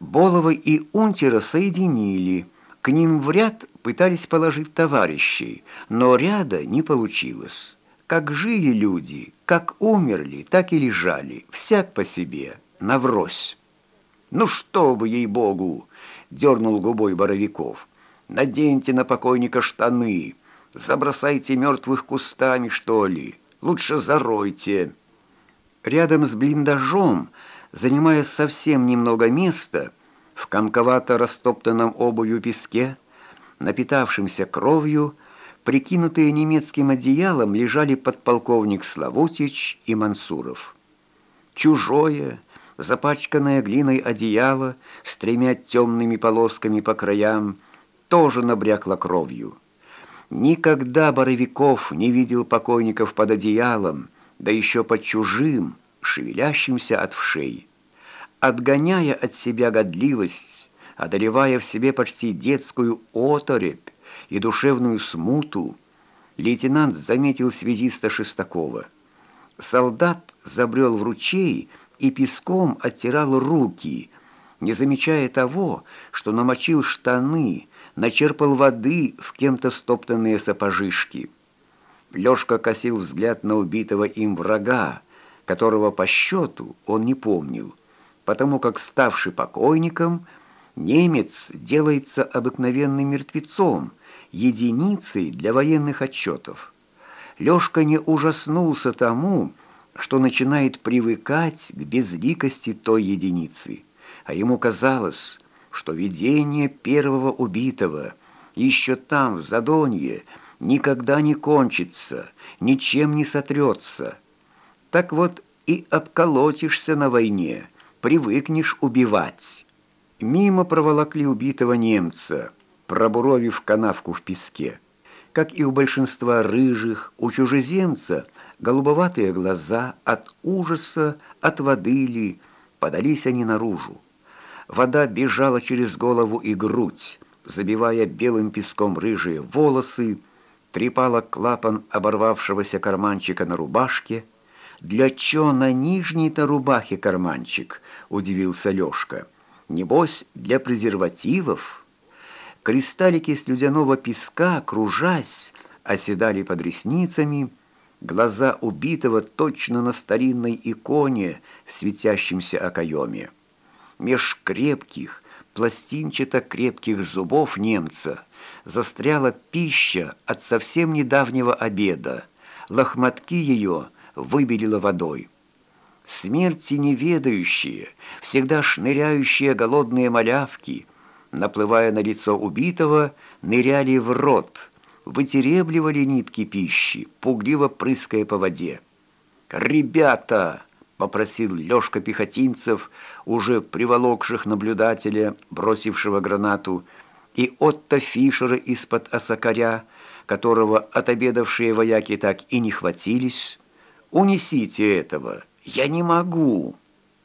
Болова и Унтера соединили. К ним в ряд пытались положить товарищей, но ряда не получилось. Как жили люди, как умерли, так и лежали, всяк по себе, наврось. «Ну что вы, ей-богу!» — дернул губой Боровиков. «Наденьте на покойника штаны, забросайте мертвых кустами, что ли, лучше заройте». Рядом с блиндажом, занимая совсем немного места, в комковато растоптанном обувью песке, напитавшимся кровью, прикинутые немецким одеялом, лежали подполковник Славутич и Мансуров. Чужое, запачканное глиной одеяло с тремя темными полосками по краям тоже набрякло кровью. Никогда Боровиков не видел покойников под одеялом, да еще под чужим, шевелящимся от вшей. Отгоняя от себя годливость, одолевая в себе почти детскую оторепь и душевную смуту, лейтенант заметил связиста Шестакова. Солдат забрел в ручей и песком оттирал руки, не замечая того, что намочил штаны, начерпал воды в кем-то стоптанные сапожишки. Лёшка косил взгляд на убитого им врага, которого по счету он не помнил, потому как, ставший покойником, немец делается обыкновенным мертвецом, единицей для военных отчетов. Лёшка не ужаснулся тому, что начинает привыкать к безликости той единицы, а ему казалось, что видение первого убитого еще там, в Задонье, никогда не кончится, ничем не сотрется. Так вот и обколотишься на войне, привыкнешь убивать. Мимо проволокли убитого немца, пробуровив канавку в песке. Как и у большинства рыжих, у чужеземца голубоватые глаза от ужаса, от воды ли, подались они наружу. Вода бежала через голову и грудь, забивая белым песком рыжие волосы, трепала клапан оборвавшегося карманчика на рубашке. «Для чё на нижней-то рубахе карманчик?» – удивился Лёшка. «Небось, для презервативов?» Кристаллики слюдяного песка, кружась, оседали под ресницами, глаза убитого точно на старинной иконе в светящемся окоеме. Меж крепких, пластинчато-крепких зубов немца застряла пища от совсем недавнего обеда. Лохматки ее выбелила водой. Смерти неведающие, всегда шныряющие голодные малявки, наплывая на лицо убитого, ныряли в рот, вытеребливали нитки пищи, пугливо прыская по воде. «Ребята!» — попросил Лёшка Пехотинцев, уже приволокших наблюдателя, бросившего гранату, и Отто Фишера из-под осокаря, которого отобедавшие вояки так и не хватились. «Унесите этого! Я не могу!»